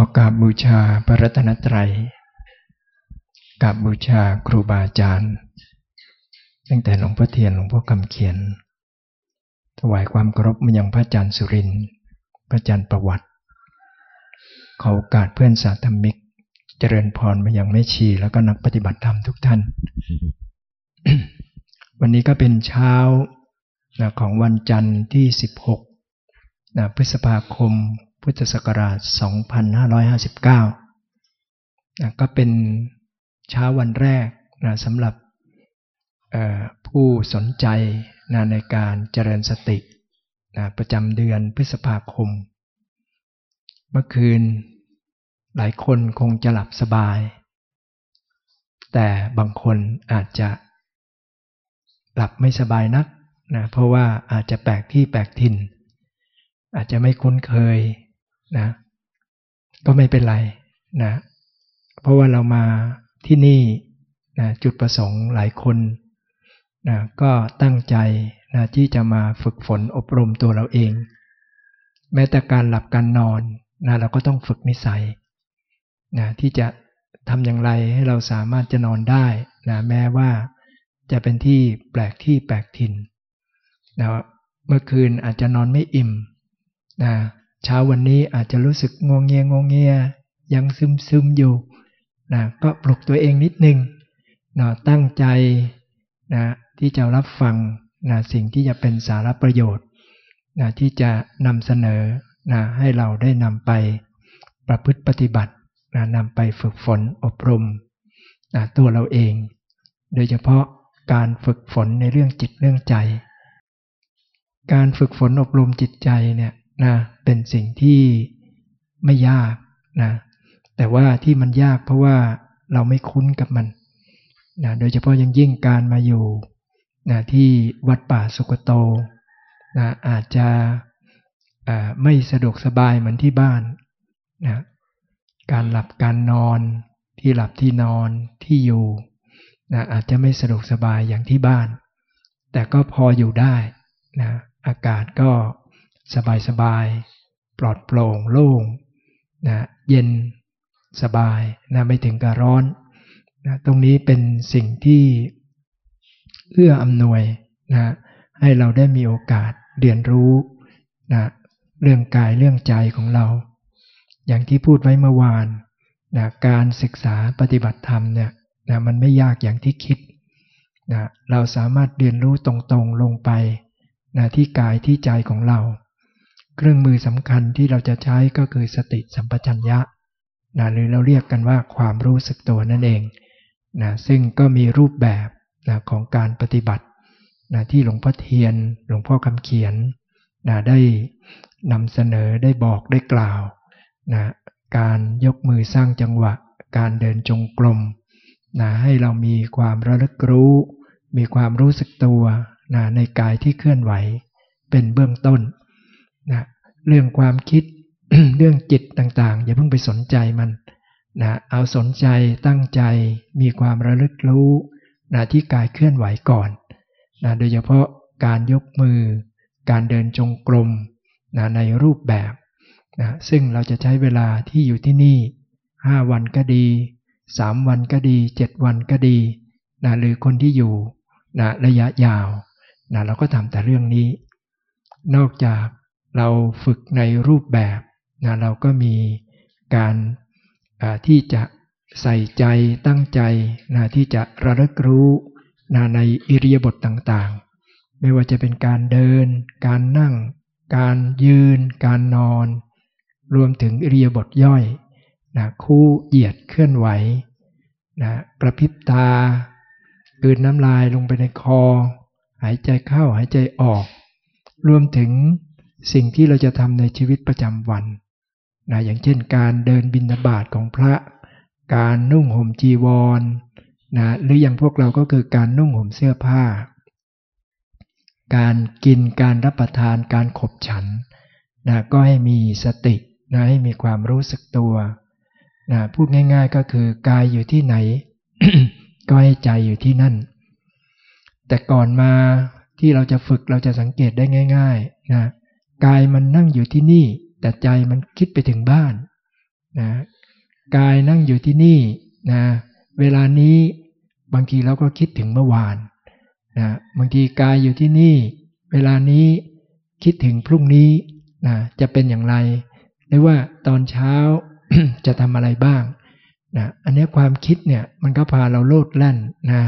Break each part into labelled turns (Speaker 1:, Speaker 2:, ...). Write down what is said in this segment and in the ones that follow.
Speaker 1: ขอกราบบูชาพระรัตนตรัยกราบบูชาครูบาอาจารย์ ตั้งแต่หลวงพ่อเทียนหลวงพ่อคำเขียน ถวายความเคารพมายังพระอาจารย์สุรินทร์พระอาจารย์ประวัติ ขอโอกาสเพื่อนสาธมิก เจริญพรมายังแม่ชีแล้วก็นักปฏิบัติธรรมทุกท่าน วันนี้ก็เป็นเช้าของวันจันทร์ที่ 16 พฤษภาคม พุทธศักราช 2559นะก็เป็นเช้าวันแรกนะสำหรับผู้สนใจนะในการเจริญสตินะประจำเดือนพฤษภาคม เมื่อคืนหลายคนคงจะหลับสบาย แต่บางคนอาจจะหลับไม่สบายนักนะเพราะว่าอาจจะแปลกที่แปลกถิ่น อาจจะไม่คุ้นเคย นะ ก็ไม่เป็นไรนะ เพราะว่าเรามาที่นี่นะจุดประสงค์หลายคนนะก็ตั้งใจนะที่จะมาฝึกฝนอบรมตัวเราเอง แม้แต่การหลับการนอนนะเราก็ต้องฝึกนิสัยนะที่จะทำอย่างไรให้เราสามารถจะนอนได้นะแม้ว่าจะเป็นที่แปลกที่แปลกถิ่นนะเมื่อคืนอาจจะนอนไม่อิ่มนะ เช้าวันนี้อาจจะรู้สึกงงเงียงงเงียยังซึมซึมอยู่นะก็ปลุกตัวเองนิดนึงนะตั้งใจนะที่จะรับฟังนะสิ่งที่จะเป็นสาระประโยชน์นะที่จะนำเสนอนะให้เราได้นำไปประพฤติปฏิบัตินะนำไปฝึกฝนอบรมนะตัวเราเอง โดยเฉพาะการฝึกฝนในเรื่องจิตเรื่องใจ การฝึกฝนอบรมจิตใจเนี่ย นะเป็นสิ่งที่ไม่ยากนะแต่ว่าที่มันยากเพราะว่าเราไม่คุ้นกับมันนะโดยเฉพาะยังยิ่งการมาอยู่นะที่วัดป่าสุกโตนะอาจจะไม่สะดวกสบายเหมือนที่บ้านนะการหลับการนอนที่หลับที่นอนที่อยู่นะอาจจะไม่สะดวกสบายอย่างที่บ้าน แต่ก็พออยู่ได้นะอากาศก็ สบายสบายปลอดโปร่งโล่งนะเย็นสบายนะไม่ถึงกับร้อนนะตรงนี้เป็นสิ่งที่เอื้ออำนวยนะให้เราได้มีโอกาสเรียนรู้นะเรื่องกายเรื่องใจของเรา อย่างที่พูดไว้เมื่อวานนะการศึกษาปฏิบัติธรรมเนี่ยนะมันไม่ยากอย่างที่คิดนะเราสามารถเรียนรู้ตรงๆลงไปนะที่กายที่ใจของเรา เครื่องมือสำคัญที่เราจะใช้ก็คือสติสัมปชัญญะนะหรือเราเรียกกันว่าความรู้สึกตัวนั่นเองนะซึ่งก็มีรูปแบบนะของการปฏิบัตินะที่หลวงพ่อเทียน หลวงพ่อคำเขียนนะได้นำเสนอได้บอกได้กล่าวนะการยกมือสร้างจังหวะ การเดินจงกรมนะให้เรามีความระลึกรู้ มีความรู้สึกตัวนะในกายที่เคลื่อนไหว เป็นเบื้องต้น นะเรื่องความคิดเรื่องจิตต่างๆ อย่าเพิ่งไปสนใจมันนะเอาสนใจตั้งใจมีความระลึกรู้นะที่กายเคลื่อนไหวก่อนนะโดยเฉพาะการยกมือ การเดินจงกรมนะในรูปแบบนะซึ่งเราจะใช้เวลาที่อยู่ที่นี่ 5 วันก็ดี 3 วันก็ดี 7 วันก็ดีนะหรือคนที่อยู่นะระยะยาวนะเราก็ทำแต่เรื่องนี้ นอกจาก เราฝึกในรูปแบบนะเราก็มีการที่จะใส่ใจตั้งใจนะที่จะระลึกรู้นะในอิริยาบถต่างๆ ไม่ว่าจะเป็นการเดิน การนั่ง การยืน การนอน รวมถึงอิริยาบถย่อยนะคู่เหยียดเคลื่อนไหวนะกระพริบตากืนน้ำลายลงไปในคอ หายใจเข้าหายใจออก รวมถึง สิ่งที่เราจะทำในชีวิตประจำวันนะอย่างเช่น การเดินบินบาตของพระ การนุ่งห่มจีวรนะหรืออย่างพวกเราก็คือการนุ่งห่มเสื้อผ้า การกินการรับประทานการขบฉันนะก็ให้มีสตินะให้มีความรู้สึกตัวนะพูดง่าย ๆก็คือกายอยู่ที่ไหน ก็ให้ใจอยู่ที่นั่น แต่ก่อนมาที่เราจะฝึกเราจะสังเกตได้ง่าย ๆนะ กายมันนั่งอยู่ที่นี่ แต่ใจมันคิดไปถึงบ้านนะกายนั่งอยู่ที่นี่นะเวลานี้บางทีเราก็คิดถึงเมื่อวานนะบางทีกายอยู่ที่นี่ เวลานี้คิดถึงพรุ่งนี้นะจะเป็นอย่างไร หรือว่าตอนเช้าจะทำอะไรบ้างนะอันนี้ความคิดเนี่ยมันก็พาเราโลดแล่นนะ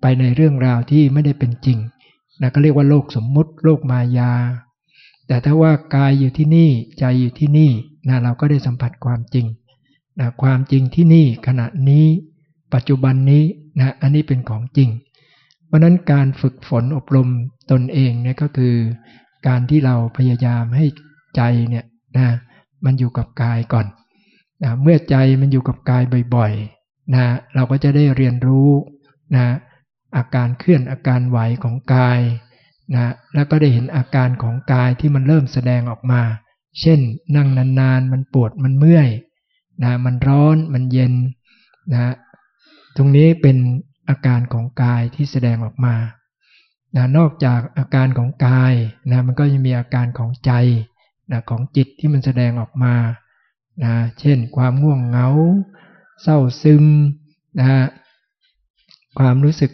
Speaker 1: ไปในเรื่องราวที่ไม่ได้เป็นจริงนะก็เรียกว่าโลกสมมุติโลกมายา แต่ถ้าว่ากายอยู่ที่นี่ใจอยู่ที่นี่นะเราก็ได้สัมผัสความจริงนะความจริงที่นี่ขณะนี้ ปัจจุบันนี้นะอันนี้เป็นของจริง เพราะนั้นการฝึกฝนอบรมตนเองเนี่ยก็คือ การที่เราพยายามให้ใจเนี่ยนะมันอยู่กับกายก่อนนะเมื่อใจมันอยู่กับกายบ่อยๆนะเราก็จะได้เรียนรู้นะอาการเคลื่อนอาการไหวของกาย นะแล้วก็ได้เห็นอาการของกายที่มันเริ่มแสดงออกมา เช่น นั่งนานๆ มันปวดมันเมื่อยนะมันร้อนมันเย็นนะตรงนี้เป็นอาการของกายที่แสดงออกมานะนอกจากอาการของกายนะมันก็ยังมีอาการของใจนะของจิตที่มันแสดงออกมานะเช่น ความง่วงเหงา เศร้าซึมนะความรู้สึก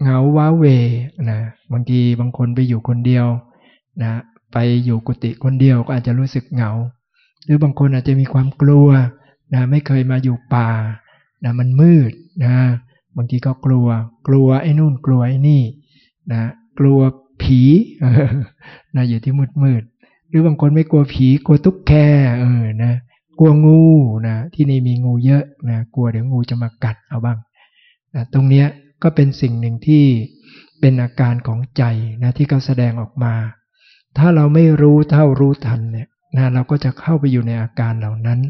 Speaker 1: เหงาว้าเวนะบางทีบางคนไปอยู่คนเดียวนะไปอยู่กุฏิคนเดียวก็อาจจะรู้สึกเหงา หรือบางคนอาจจะมีความกลัวนะไม่เคยมาอยู่ป่านะมันมืดนะบางทีก็กลัว กลัวไอ้นู่นกลัวไอ้นี่นะกลัวผีนะอยู่ที่มืดมืดหรือบางคนไม่กลัวผีกลัวตุ๊กแกเออนะกลัวงูนะที่นี่มีงูเยอะนะกลัวเดี๋ยวงูจะมากัดเอาบ้างนะตรงเนี้ย ก็เป็นสิ่งหนึ่งที่เป็นอาการของใจนะที่เขาแสดงออกมา ถ้าเราไม่รู้เท่ารู้ทันเนี่ยนะเราก็จะเข้าไปอยู่ในอาการเหล่านั้น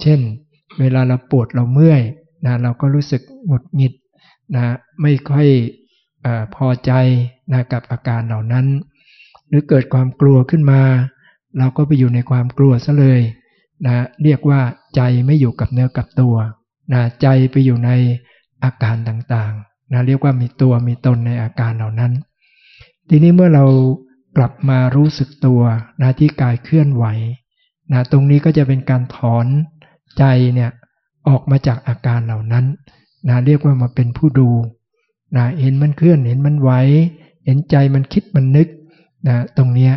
Speaker 1: เช่น เวลาเราปวดเราเมื่อยนะเราก็รู้สึกหงุดหงิดนะไม่ค่อยอพอใจนะกับอาการเหล่านั้น หรือเกิดความกลัวขึ้นมา เราก็ไปอยู่ในความกลัวซะเลยนะเรียกว่าใจไม่อยู่กับเนื้อกับตัวนะใจไปอยู่ในอาการต่าง นะเรียกว่ามีตัวมีตนในอาการเหล่านั้น ทีนี้เมื่อเรากลับมารู้สึกตัวนะที่กายเคลื่อนไหวนะตรงนี้ก็จะเป็นการถอนใจเนี่ยออกมาจากอาการเหล่านั้นนะเรียกว่ามาเป็นผู้ดูนะเห็นมันเคลื่อนเห็นมันไหวเห็นใจมันคิดมันนึกนะตรงเนี้ย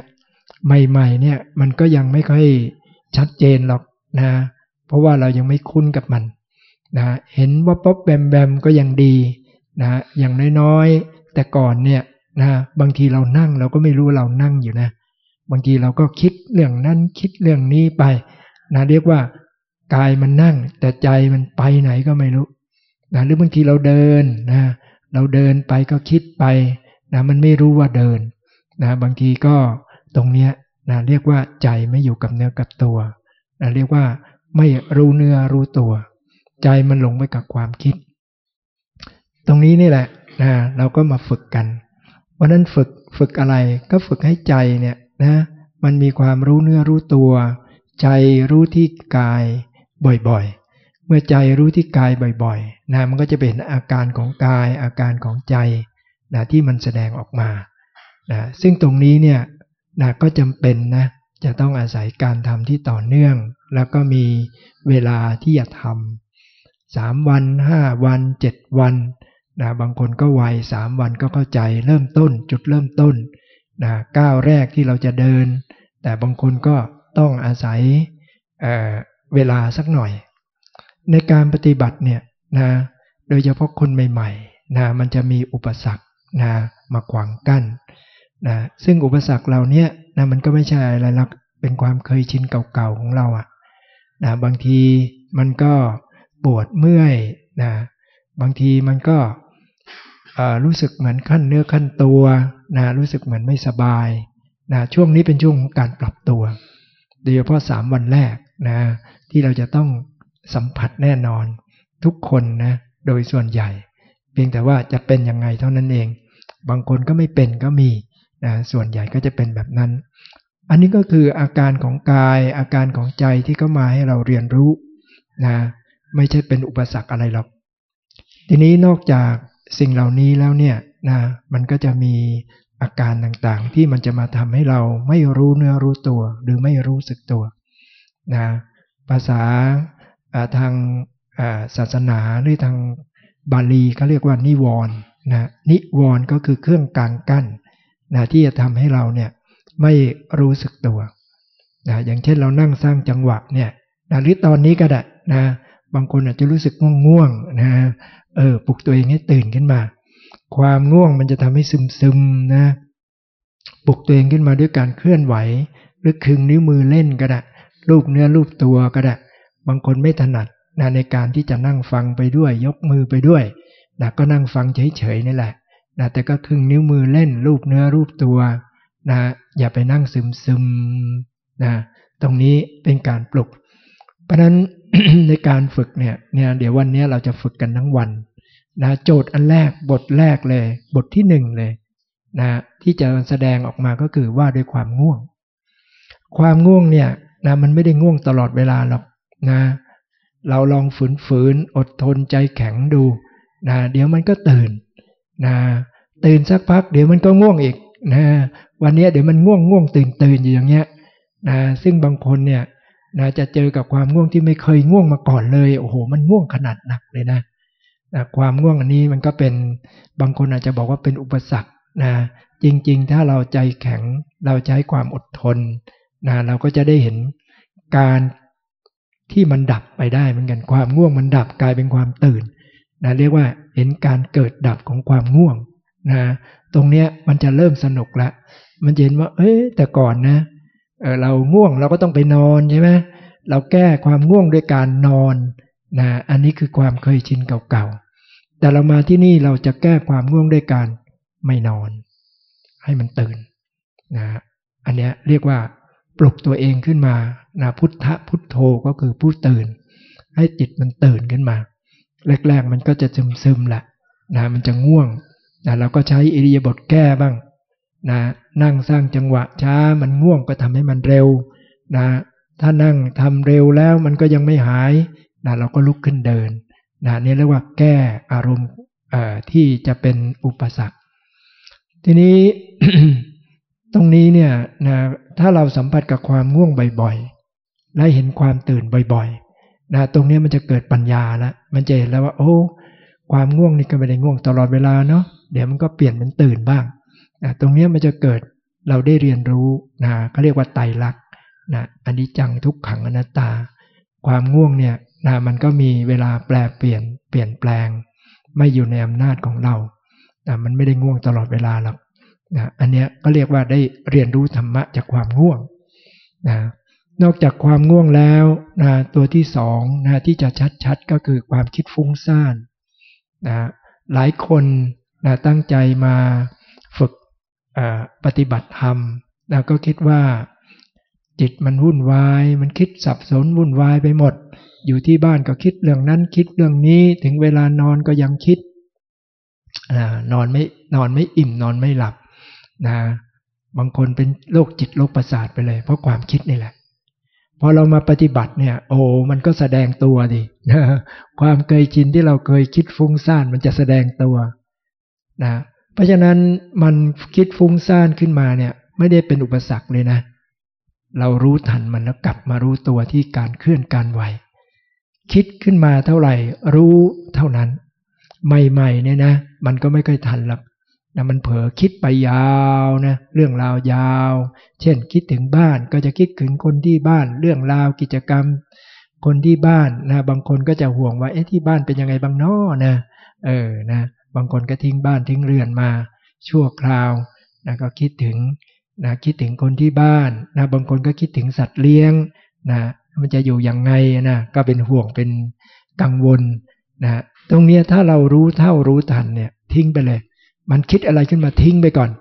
Speaker 1: ใหม่ๆเนี่ยมันก็ยังไม่ค่อยชัดเจนหรอกนะเพราะว่าเรายังไม่คุ้นกับมันนะเห็นว่าป๊อบแบมแบมก็ยังดี นะอย่างน้อยๆ แต่ก่อนเนี่ยนะบางทีเรานั่งเราก็ไม่รู้เรานั่งอยู่นะ บางทีเราก็คิดเรื่องนั้นคิดเรื่องนี้ไปนะเรียกว่ากายมันนั่ง แต่ใจมันไปไหนก็ไม่รู้นะหรือบางทีเราเดินนะเราเดินไปก็คิดไปนะมันไม่รู้ว่าเดินนะบางทีก็ตรงเนี้ยนะเรียกว่าใจไม่อยู่กับเนื้อกับตัวนะเรียกว่าไม่รู้เนื้อรู้ตัว ใจมันหลงไปกับความคิด ตรงนี้นี่แหละนะเราก็มาฝึกกันวันนั้นฝึกฝึกอะไรก็ฝึกให้ใจเนี่ยนะมันมีความรู้เนื้อรู้ตัว ใจรู้ที่กายบ่อยๆ เมื่อใจรู้ที่กายบ่อยๆนะมันก็จะเป็นอาการของกายอาการของใจนะที่มันแสดงออกมานะซึ่งตรงนี้เนี่ยนะก็จำเป็นนะจะต้องอาศัยการทำที่ต่อเนื่อง แล้วก็มีเวลาที่จะทำสามวันห้าวันเจ็ดวัน นะบางคนก็ไวสามวันก็เข้าใจเริ่มต้นจุดเริ่มต้นนะก้าวแรกที่เราจะเดิน แต่บางคนก็ต้องอาศัยเเวลาสักหน่อย ในการปฏิบัติเนี่ยนะโดยเฉพาะคนใหม่ๆนะมันจะมีอุปสรรคนะมาขวางกั้นนะซึ่งอุปสรรคเหล่านี้นะมันก็ไม่ใช่อะไรหรอกเป็นความเคยชินเก่าๆของเราอะนะบางทีมันก็ปวดเมื่อยนะบางทีมันก็ รู้สึกเหมือนขั้นเนื้อขั้นตัวนะรู้สึกเหมือนไม่สบายนะช่วงนี้เป็นช่วงของการปรับตัว โดยเฉพาะสามวันแรกนะที่เราจะต้องสัมผัสแน่นอนทุกคนนะโดยส่วนใหญ่ เพียงแต่ว่าจะเป็นยังไงเท่านั้นเอง บางคนก็ไม่เป็นก็มีนะส่วนใหญ่ก็จะเป็นแบบนั้น อันนี้ก็คืออาการของกายอาการของใจที่เข้ามาให้เราเรียนรู้นะไม่ใช่เป็นอุปสรรคอะไรหรอก ทีนี้นอกจาก สิ่งเหล่านี้แล้วเนี่ยนะมันก็จะมีอาการต่างๆ ที่มันจะมาทำให้เราไม่รู้เนื้อรู้ตัว หรือไม่รู้สึกตัวนะภาษาทางศาสนาหรือทางบาลีเขาเรียกว่านิวรณ์นะนิวรณ์ก็คือเครื่องกลางกั้นนะที่จะทำให้เราเนี่ยไม่รู้สึกตัวนะอย่างเช่นเรานั่งสร้างจังหวะเนี่ยนะหรือตอนนี้ก็ได้นะบางคนอาจจะรู้สึกง่วงๆนะ เออปลุกตัวเองให้ตื่นขึ้นมา ความง่วงมันจะทำให้ซึมๆนะปลุกตัวเองขึ้นมาด้วยการเคลื่อนไหว หรือคึงนิ้วมือเล่นก็ได้รูปเนื้อรูปตัวก็ได้บางคนไม่ถนัดนะในการที่จะนั่งฟังไปด้วย ยกมือไปด้วยนะก็นั่งฟังเฉยๆนี่แหละนะแต่ก็คึงนิ้วมือเล่น รูปเนื้อรูปตัวนะอย่าไปนั่งซึมๆนะตรงนี้เป็นการปลุก เพราะนั้น ในการฝึกเนี่ยเนี่ยเดี๋ยววันนี้เราจะฝึกกันทั้งวันนะโจทย์อันแรกบทแรกเลย บทที่หนึ่งเลยนะที่จะแสดงออกมาก็คือว่าด้วยความง่วง ความง่วงเนี่ยนะมันไม่ได้ง่วงตลอดเวลาหรอกนะเราลองฝืนฝืนอดทนใจแข็งดูนะเดี๋ยวมันก็ตื่นนะตื่นสักพัก เดี๋ยวมันก็ง่วงอีกนะวันนี้เดี๋ยวมันง่วงง่วงตื่นตื่นอยู่อย่างเงี้ยนะซึ่งบางคนเนี่ย นะจะเจอกับความง่วงที่ไม่เคยง่วงมาก่อนเลย โอ้โห มันง่วงขนาดหนักเลยนะนะความง่วงอันนี้มันก็เป็นบางคนอาจจะบอกว่าเป็นอุปสรรคนะจริงๆ ถ้าเราใจแข็งเราใช้ความอดทนนะเราก็จะได้เห็นการที่มันดับไปได้เหมือนกันความง่วงมันดับกลายเป็นความตื่นนะเรียกว่าเห็นการเกิดดับของความง่วงนะตรงเนี้ยมันจะเริ่มสนุกละ มันเห็นว่า เอ้ยแต่ก่อนนะ เเราง่วงเราก็ต้องไปนอนใช่ไหมเราแก้ความง่วงด้วยการนอนนะอันนี้คือความเคยชินเก่าๆ แต่เรามาที่นี่เราจะแก้ความง่วงด้วยการไม่นอน ให้มันตื่นนะอันนี้เรียกว่าปลุกตัวเองขึ้นมานะพุทธพุทโธก็คือผู้ตื่น ให้จิตมันตื่นขึ้นมา แรกๆมันก็จะซึมซึมแหละนะมันจะง่วงนะเราก็ใช้อิริยาบถแก้บ้าง นะนั่งสร้างจังหวะช้ามันง่วงก็ทำให้มันเร็วนะถ้านั่งทำเร็วแล้วมันก็ยังไม่หายนะเราก็ลุกขึ้นเดินนะนี่เรียกว่าแก้อารมณ์ที่จะเป็นอุปสรรค ทีนี้ตรงนี้เนี่ยนะถ้าเราสัมผัสกับความง่วงบ่อยๆ และเห็นความตื่นบ่อยๆนะตรงนี้มันจะเกิดปัญญาล้วมันจะเห็นแล้วว่า โอ้ ความง่วงนี่ก็ไม่ได้ง่วงตลอดเวลาเนาะเดี๋ยวมันก็เปลี่ยนเป็นตื่นบ้าง นะตรงนี้มันจะเกิดเราได้เรียนรู้นะเขาเรียกว่าไตรลักษณ์นะอันนี้จังทุกขังอนัตตา ความง่วงเนี่ยนะมันก็มีเวลาแปลเปลี่ยนเปลี่ยนแปลง ไม่อยู่ในอำนาจของเรานะมันไม่ได้ง่วงตลอดเวลาหรอกนะอันเนี้ยก็เรียกว่าได้เรียนรู้ธรรมะจากความง่วงนะนอกจากความง่วงแล้วนะตัวที่สองนะที่จะชัดๆก็คือความคิดฟุ้งซ่านนะหลายคนนะตั้งใจมา ปฏิบัติธรรมนะก็คิดว่าจิตมันวุ่นวาย มันคิดสับสนวุ่นวายไปหมด อยู่ที่บ้านก็คิดเรื่องนั้นคิดเรื่องนี้ถึงเวลานอนก็ยังคิดนอนไม่นอนไม่อิ่มนอนไม่หลับนะบางคนเป็นโรคจิตโรคประสาทไปเลย เพราะความคิดนี่แหละพอเรามาปฏิบัติเนี่ย โอ้มันก็แสดงตัวดินะความเคยชินที่เราเคยคิดฟุ้งซ่านมันจะแสดงตัวนะ เพราะฉะนั้นมันคิดฟุ้งซ่านขึ้นมาเนี่ยไม่ได้เป็นอุปสรรคเลยนะ เรารู้ทันมันแล้วกลับมารู้ตัวที่การเคลื่อนการไหว คิดขึ้นมาเท่าไหร่ รู้เท่านั้น ใหม่ๆเนี่ยนะ มันก็ไม่ค่อยทันหรอกนะมันเผลอคิดไปยาวนะเรื่องราวยาว เช่นคิดถึงบ้านก็จะคิดถึงคนที่บ้าน เรื่องราวกิจกรรม คนที่บ้านนะบางคนก็จะห่วงว่าเอ๊ะที่บ้านเป็นยังไงบางน้อนะเออนะ บางคนก็ทิ้งบ้านทิ้งเรือนมาชั่วคราวนะก็คิดถึงนะคิดถึงคนที่บ้านนะบางคนก็คิดถึงสัตว์เลี้ยงนะมันจะอยู่ยังไงนะก็เป็นห่วงเป็นกังวลนะตรงนี้ถ้าเรารู้เท่ารู้ทันเนี่ยทิ้งไปเลย มันคิดอะไรขึ้นมาทิ้งไปก่อน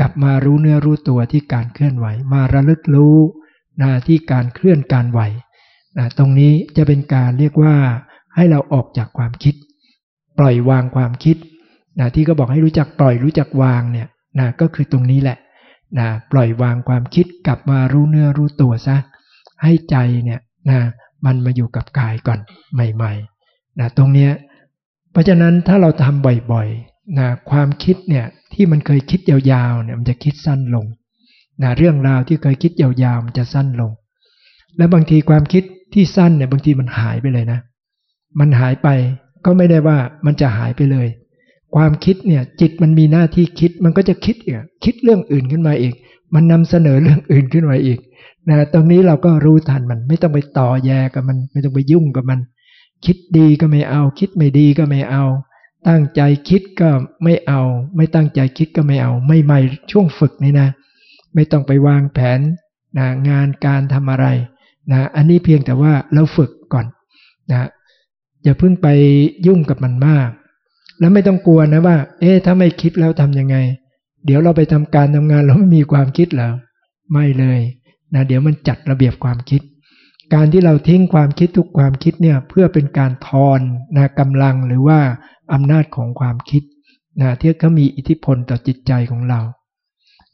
Speaker 1: กลับมารู้เนื้อรู้ตัวที่การเคลื่อนไหว มาระลึกรู้นะที่การเคลื่อนการไหวนะตรงนี้จะเป็นการเรียกว่าให้เราออกจากความคิด ปล่อยวางความคิด นะที่ก็บอกให้รู้จักปล่อยรู้จักวางเนี่ยนะก็คือตรงนี้แหละนะปล่อยวางความคิดกลับมารู้เนื้อรู้ตัวซะให้ใจเนี่ยนะมันมาอยู่กับกายก่อนใหม่ๆนะตรงเนี้ยเพราะฉะนั้นถ้าเราทำบ่อยนะความคิดเนี่ยที่มันเคยคิดยาวๆเนี่ยมันจะคิดสั้นลงนะเรื่องราวที่เคยคิดยาวๆมันจะสั้นลง และบางทีความคิดที่สั้นเนี่ยบางทีมันหายไปเลยนะ มันหายไปก็ไม่ได้ว่ามันจะหายไปเลย ความคิดเนี่ยจิตมันมีหน้าที่คิดมันก็จะคิดอีกคิดเรื่องอื่นขึ้นมาอีก มันนำเสนอเรื่องอื่นขึ้นมาอีกนะตรงนี้เราก็รู้ทันมันไม่ต้องไปต่อแยกับมัน ไม่ต้องไปยุ่งกับมัน คิดดีก็ไม่เอา คิดไม่ดีก็ไม่เอา ตั้งใจคิดก็ไม่เอา ไม่ตั้งใจคิดก็ไม่เอา ไม่ไม่ช่วงฝึกนี่นะ ไม่ต้องไปวางแผนนะงานการทำอะไรนะอันนี้เพียงแต่ว่าเราฝึกก่อนนะอย่าเพิ่งไปยุ่งกับมันมาก แล้วไม่ต้องกลัวนะว่า เอ๊ะถ้าไม่คิดแล้วทำยังไง เดี๋ยวเราไปทำการทำงานเราไม่มีความคิดแล้วไม่เลยนะเดี๋ยวมันจัดระเบียบความคิด การที่เราทิ้งความคิดทุกความคิดเนี่ยเพื่อเป็นการทอนนะกำลังหรือว่าอำนาจของความคิดนะที่เขามีอิทธิพลต่อจิตใจของเรา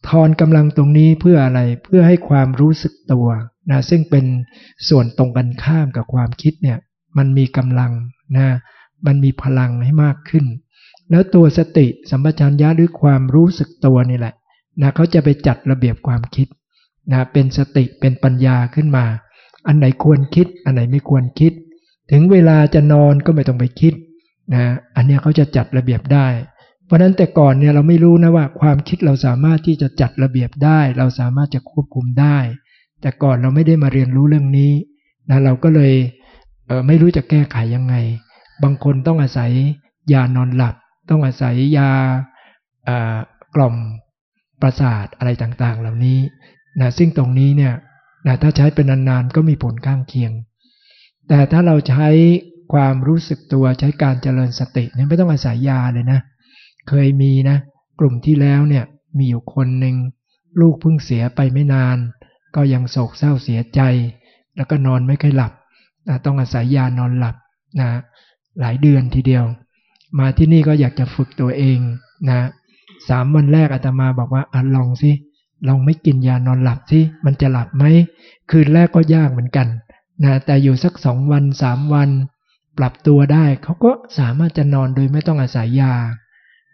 Speaker 1: ทอนกำลังตรงนี้เพื่ออะไรเพื่อให้ความรู้สึกตัวนะซึ่งเป็นส่วนตรงกันข้ามกับความคิดเนี่ยมันมีกำลังนะ มันมีพลังให้มากขึ้น แล้วตัวสติสัมปชัญญะหรือความรู้สึกตัวนี่แหละนะเขาจะไปจัดระเบียบความคิดนะเป็นสติเป็นปัญญาขึ้นมา อันไหนควรคิด อันไหนไม่ควรคิด ถึงเวลาจะนอนก็ไม่ต้องไปคิดนะอันนี้เขาจะจัดระเบียบได้ เพราะนั้นแต่ก่อนเนี่ยเราไม่รู้นะว่าความคิดเราสามารถที่จะจัดระเบียบได้ เราสามารถจะควบคุมได้ แต่ก่อนเราไม่ได้มาเรียนรู้เรื่องนี้นะเราก็เลยเไม่รู้จะแก้ไขยังไง บางคนต้องอาศัยยานอนหลับ ต้องอาศัยยากล่อมประสาทอะไรต่างๆ เหล่านี้นะซึ่งตรงนี้เนี่ยนะถ้าใช้เป็นนานๆก็มีผลข้างเคียง แต่ถ้าเราใช้ความรู้สึกตัวใช้การเจริญสติเนี่ยไม่ต้องอาศัยยาเลยนะ เคยมีนะ กลุ่มที่แล้วเนี่ยมีอยู่คนหนึ่งลูกเพิ่งเสียไปไม่นาน ก็ยังโศกเศร้าเสียใจ แล้วก็นอนไม่ค่อยหลับนะต้องอาศัยยานอนหลับนะ หลายเดือนทีเดียว มาที่นี่ก็อยากจะฝึกตัวเองนะสามวันแรกอาตมาบอกว่าอลองสิลองไม่กินยานอนหลับสิมันจะหลับไหมคืนแรกก็ยากเหมือนกันนะแต่อยู่สักสองวันสามวัน ปรับตัวได้เขาก็สามารถจะนอนโดยไม่ต้องอาศัยยา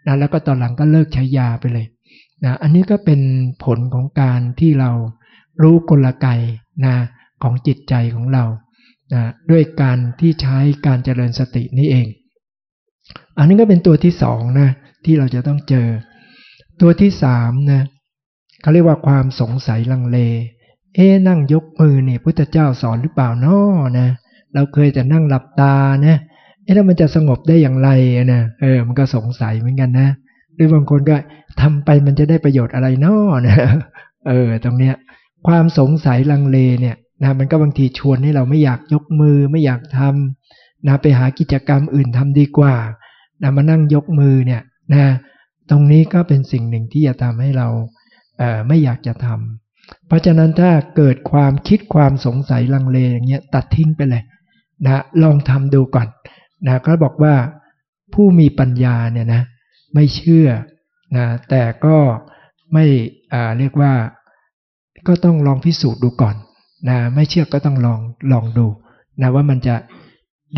Speaker 1: นะแล้วก็ตอนหลังก็เลิกใช้ยาไปเลยนะอันนี้ก็เป็นผลของการที่เรารู้กลไกนะของจิตใจของเรา นะด้วยการที่ใช้การเจริญสตินี่เอง อันนี้ก็เป็นตัวที่สองนะที่เราจะต้องเจอ ตัวที่สามนะเขาเรียกว่าความสงสัยลังเล เอ๊นั่งยกมือเนี่ยพุทธเจ้าสอนหรือเปล่านาะนะเราเคยแต่นั่งหลับตานะเอ๊ะแล้วมันจะสงบได้อย่างไรนะเออ มันก็สงสัยเหมือนกันนะหรือบางคนก็ทำไปมันจะได้ประโยชน์อะไรนาะนะเออตรงเนี้ยความสงสัยลังเลเนี่ย นะมันก็บางทีชวนให้เราไม่อยากยกมือไม่อยากทำนะไปหากิจกรรมอื่นทำดีกว่านะมานั่งยกมือเนี่ยนะตรงนี้ก็เป็นสิ่งหนึ่งที่จะทำให้เราไม่อยากจะทำเพราะฉะนั้นถ้าเกิดความคิดความสงสัยลังเลอย่างเงี้ยตัดทิ้งไปเลยนะลองทำดูก่อนนะก็บอกว่าผู้มีปัญญาเนี่ยนะไม่เชื่อนะแต่ก็ไม่เรียกว่าก็ต้องลองพิสูจน์ดูก่อน นะไม่เชื่อก็ต้องลองลองดูนะว่ามันจะ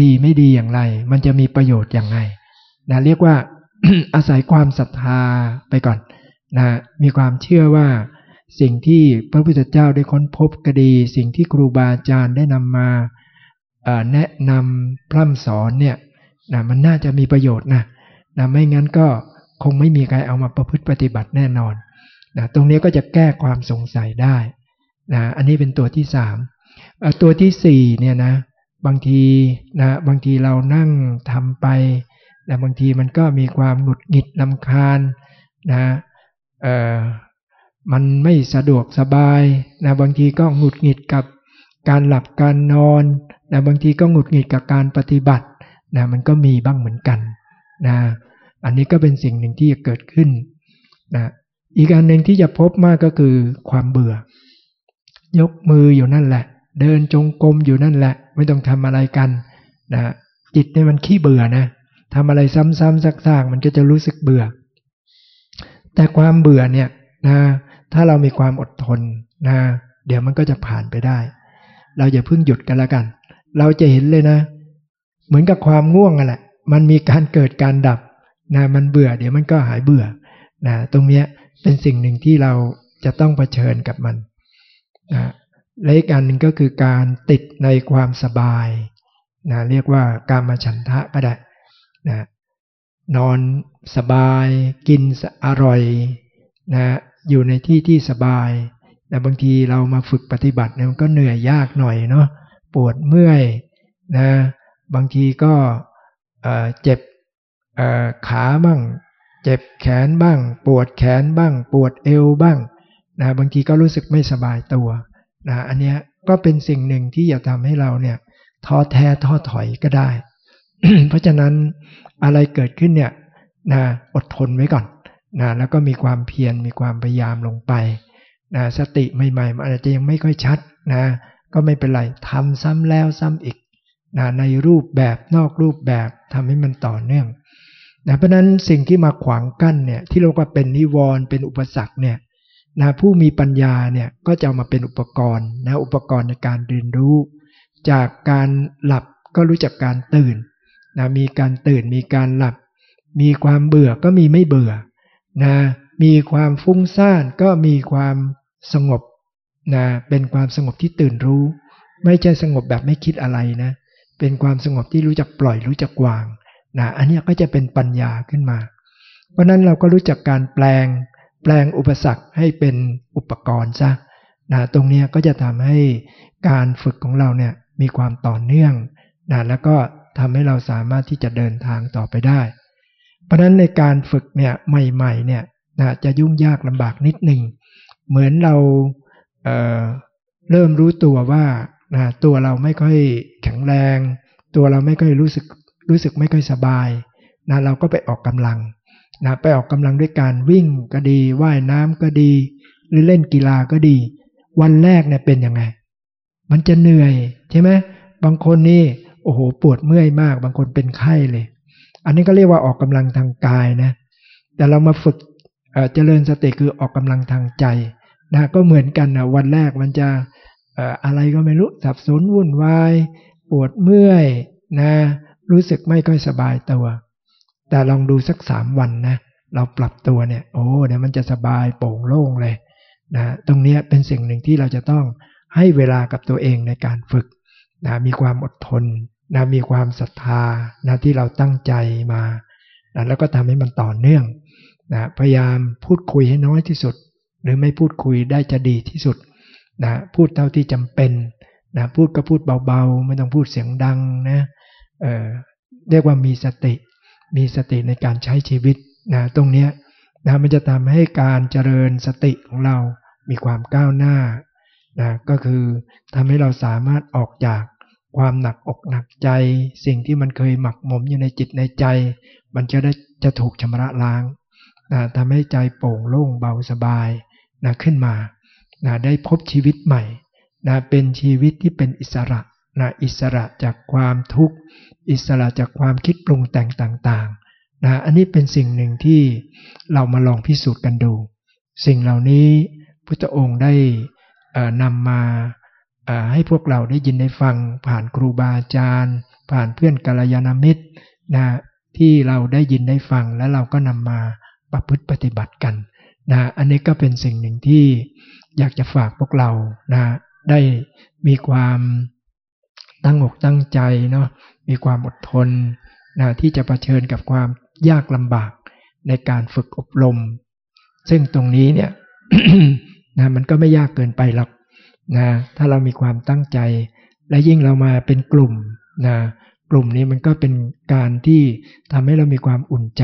Speaker 1: ดีไม่ดีอย่างไร มันจะมีประโยชน์อย่างไรนะเรียกว่าอาศัยความศรัทธาไปก่อนนะมีความเชื่อว่าสิ่งที่พระพุทธเจ้าได้ค้นพบก็ดี สิ่งที่ครูบาอาจารย์ได้นำมาแนะนำพร่ำสอนเนี่ยนะมันน่าจะมีประโยชน์นะนะไม่งั้นก็คงไม่มีใครเอามาประพฤติปฏิบัติแน่นอนนะตรงนี้ก็จะแก้ความสงสัยได้ นะอันนี้เป็นตัวที่สามตัวที่สี่เนี่ยนะบางทีนะบางทีเรานั่งทำไปนะบางทีมันก็มีความหงุดหงิดลำคาญนะเออมันไม่สะดวกสบายนะบางทีก็หงุดหงิดกับการหลับการนอนนะบางทีก็หงุดหงิดกับการปฏิบัตินะมันก็มีบ้างเหมือนกันนะอันนี้ก็เป็นสิ่งหนึ่งที่จะเกิดขึ้นนะอีกอันหนึ่งที่จะพบมากก็คือความเบื่อ ยกมืออยู่นั่นแหละ เดินจงกรมอยู่นั่นแหละ ไม่ต้องทำอะไรกันนะจิตเนี่ยมันขี้เบื่อนะทำอะไรซ้ำๆซักๆมันก็จะรู้สึกเบื่อ แต่ความเบื่อเนี่ยนะถ้าเรามีความอดทนนะเดี๋ยวมันก็จะผ่านไปได้ เราอย่าเพิ่งหยุดกันละกัน เราจะเห็นเลยนะ เหมือนกับความง่วงอะแหละมันมีการเกิดการดับนะมันเบื่อ เดี๋ยวมันก็หายเบื่อนะตรงเนี้ยเป็นสิ่งหนึ่งที่เราจะต้องเผชิญกับมัน นะและอีกอันหนึ่งก็คือการติดในความสบายนะเรียกว่าการมาฉันทะก็ได้นะนอนสบาย กินอร่อยนะอยู่ในที่ที่สบายแต่บางทีเรามาฝึกปฏิบัติเนี่ยมันก็เหนื่อยยากหน่อยเนาะปวดเมื่อยนะบางทีก็เจ็บขาบ้าง เจ็บแขนบ้าง ปวดแขนบ้าง ปวดเอวบ้าง นะบางทีก็รู้สึกไม่สบายตัวนะอันนี้ก็เป็นสิ่งหนึ่งที่จะทำให้เราเนี่ยท้อแท้ท้อถอยก็ได้ เพราะฉะนั้นอะไรเกิดขึ้นเนี่ยนะอดทนไว้ก่อนนะแล้วก็มีความเพียรมีความพยายามลงไปนะสติใหม่ๆมันอาจจะยังไม่ค่อยชัดนะก็ไม่เป็นไรทำซ้ำแล้วซ้ำอีกนะในรูปแบบนอกรูปแบบทำให้มันต่อเนื่องนะเพราะนั้นสิ่งที่มาขวางกั้นเนี่ยที่เราว่าเป็นนิวรณ์เป็นอุปสรรคเนี่ย นะผู้มีปัญญาเนี่ยก็จะมาเป็นอุปกรณ์นะอุปกรณ์ในการเรียนรู้ จากการหลับก็รู้จักการตื่นนะมีการตื่นมีการหลับ มีความเบื่อก็มีไม่เบื่อนะมีความฟุ้งซ่านก็มีความสงบนะเป็นความสงบที่ตื่นรู้ ไม่ใช่สงบแบบไม่คิดอะไรนะเป็นความสงบที่รู้จักปล่อยรู้จักวางนะอันนี้ก็จะเป็นปัญญาขึ้นมา เพราะนั้นเราก็รู้จักการแปลง แปลงอุปสรรคให้เป็นอุปกรณ์ซะนะตรงนี้ก็จะทำให้การฝึกของเราเนี่ยมีความต่อเนื่องนะแล้วก็ทำให้เราสามารถที่จะเดินทางต่อไปได้ เพราะนั้นในการฝึกเนี่ยใหม่ๆเนี่ยนะจะยุ่งยากลำบากนิดหนึ่ง เหมือนเราเเริ่มรู้ตัวว่านะตัวเราไม่ค่อยแข็งแรง ตัวเราไม่ค่อยรู้สึกรู้สึกไม่ค่อยสบายนะเราก็ไปออกกำลัง นะไปออกกำลังด้วยการวิ่งก็ดีว่ายน้ำก็ดี หรือเล่นกีฬาก็ดี วันแรกเนี่ยเป็นยังไง มันจะเหนื่อยใช่ไหมบางคนนี่โอ้โหปวดเมื่อยมาก บางคนเป็นไข้เลย อันนี้ก็เรียกว่าออกกำลังทางกายนะ แต่เรามาฝึกเจริญสติคือออกกำลังทางใจนะก็เหมือนกันนะวันแรกมันจะอะไรก็ไม่รู้สับสนวุ่นวาย ปวดเมื่อยนะ รู้สึกไม่ค่อยสบายตัว แต่ลองดูสักสามวันนะเราปรับตัวเนี่ยโอ้เดี๋ยวมันจะสบายโปร่งโล่งเลยนะตรงนี้เป็นสิ่งหนึ่งที่เราจะต้องให้เวลากับตัวเองในการฝึกนะมีความอดทนนะมีความศรัทธานะที่เราตั้งใจมานะแล้วก็ทำให้มันต่อเนื่องนะพยายามพูดคุยให้น้อยที่สุด หรือไม่พูดคุยได้จะดีที่สุดนะพูดเท่าที่จำเป็นนะพูดก็พูดเบาๆ ไม่ต้องพูดเสียงดังนะเเรียกว่ามีสติ มีสติในการใช้ชีวิตนะตรงนี้นะมันจะทำให้การเจริญสติของเรามีความก้าวหน้านะก็คือทำให้เราสามารถออกจากความหนักอกหนักใจ สิ่งที่มันเคยหมักหมมอยู่ในจิตในใจ มันจะได้จะถูกชำระล้างนะทำให้ใจโปร่งโล่งเบาสบายนะขึ้นมานะได้พบชีวิตใหม่นะเป็นชีวิตที่เป็นอิสระ นะอิสระจากความทุกข์ อิสระจากความคิดปรุงแต่งต่างๆนะอันนี้เป็นสิ่งหนึ่งที่เรามาลองพิสูจน์กันดู สิ่งเหล่านี้พุทธองค์ได้นำมาให้พวกเราได้ยินได้ฟังผ่านครูบาอาจารย์ ผ่านเพื่อนกัลยาณมิตรนะที่เราได้ยินได้ฟังแล้วเราก็นำมาประพฤติปฏิบัติกันนะอันนี้ก็เป็นสิ่งหนึ่งที่อยากจะฝากพวกเรานะได้มีความ ตั้งอกตั้งใจเนาะมีความอดทนนะที่จะะเผชิญกับความยากลำบากในการฝึกอบรม ซึ่งตรงนี้เนี่ยนะมันก็ไม่ยากเกินไปหรอกนะถ้าเรามีความตั้งใจ และยิ่งเรามาเป็นกลุ่มนะกลุ่มนี้มันก็เป็นการที่ทำให้เรามีความอุ่นใจ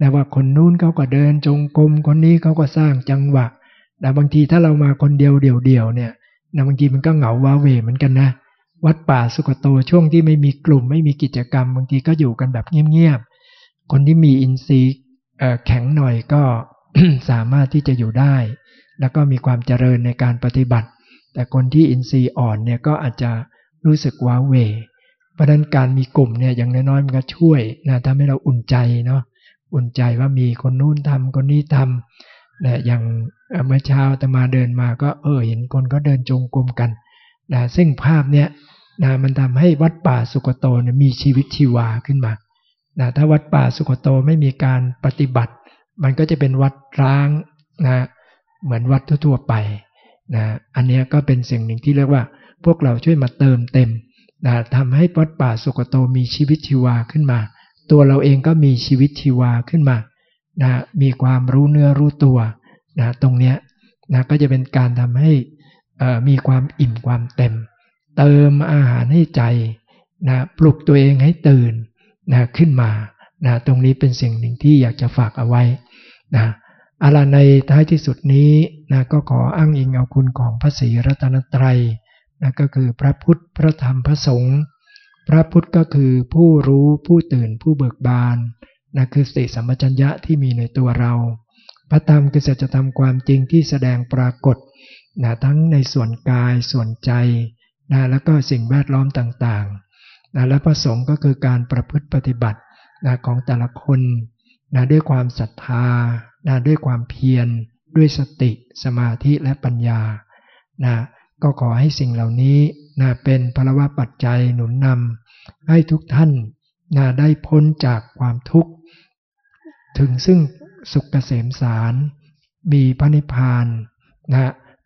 Speaker 1: นะว่าคนนู้นเขาก็เดินจงกรมคนนี้เขาก็สร้างจังหวะนะบางทีถ้าเรามาคนเดียวเดี่ยวๆเนี่ยนะบางทีมันก็เหงาว้าเวเหมือนกันนะ วัดป่าสุกโตช่วงที่ไม่มีกลุ่ม ไม่มีกิจกรรม บางทีก็อยู่กันแบบเงียบๆคนที่มีอินทรีย์แข็งหน่อยก็สามารถที่จะอยู่ได้ แล้วก็มีความเจริญในการปฏิบัติ แต่คนที่อินทรีย์อ่อนเนี่ยก็อาจจะรู้สึกว้าเวเพราะนั้นการมีกลุ่มเนี่ยอย่างน้อยๆมันก็ช่วยนะทำให้เราอุ่นใจเนาะอุ่นใจว่ามีคนนู้นทำคนนี้ทำนะอย่างเมื่อเช้าตมาเดินมาก็เออเห็นคนก็เดินจงกรมกัน นะซึ่งภาพเนี้ยนะมันทำให้วัดป่าสุกโตเนี่ยมีชีวิตชีวาขึ้นมานะถ้าวัดป่าสุกโตไม่มีการปฏิบัติ มันก็จะเป็นวัดร้างนะเหมือนวัดทั่วไปนะอันนี้ก็เป็นสิ่งหนึ่งที่เรียกว่า พวกเราช่วยมาเติมเต็มนะทำให้วัดป่าสุกโตมีชีวิตชีวาขึ้นมา ตัวเราเองก็มีชีวิตชีวาขึ้นมานะมีความรู้เนื้อรู้ตัวนะตรงเนี้ยนะก็จะเป็นการทำให้ มีความอิ่มความเต็ม เติมอาหารให้ใจนะปลุกตัวเองให้ตื่นนะขึ้นมานะตรงนี้เป็นสิ่งหนึ่งที่อยากจะฝากเอาไว้นะอะไรในท้ายที่สุดนี้นะก็ขออ้างอิงเอาคุณของพระศรีรัตนตรัยนะก็คือพระพุทธพระธรรมพระสงฆ์พระพุทธก็คือผู้รู้ผู้ตื่นผู้เบิกบานนะคือสติสัมปชัญญะที่มีในตัวเรา พระธรรมคือสัจธรรมความจริงที่แสดงปรากฏ นะทั้งในส่วนกายส่วนใจนะแล้วก็สิ่งแวดล้อมต่างๆนะและพระสงฆ์ก็คือการประพฤติปฏิบัตินะของแต่ละคนนะด้วยความศรัทธานะด้วยความเพียร ด้วยสติ สมาธิและปัญญานะก็ขอให้สิ่งเหล่านี้นะเป็นพลวะปัจจัยหนุนนำให้ทุกท่านนะได้พ้นจากความทุกข์ ถึงซึ่งสุขเกษมสาร มีพระนิพพานนะ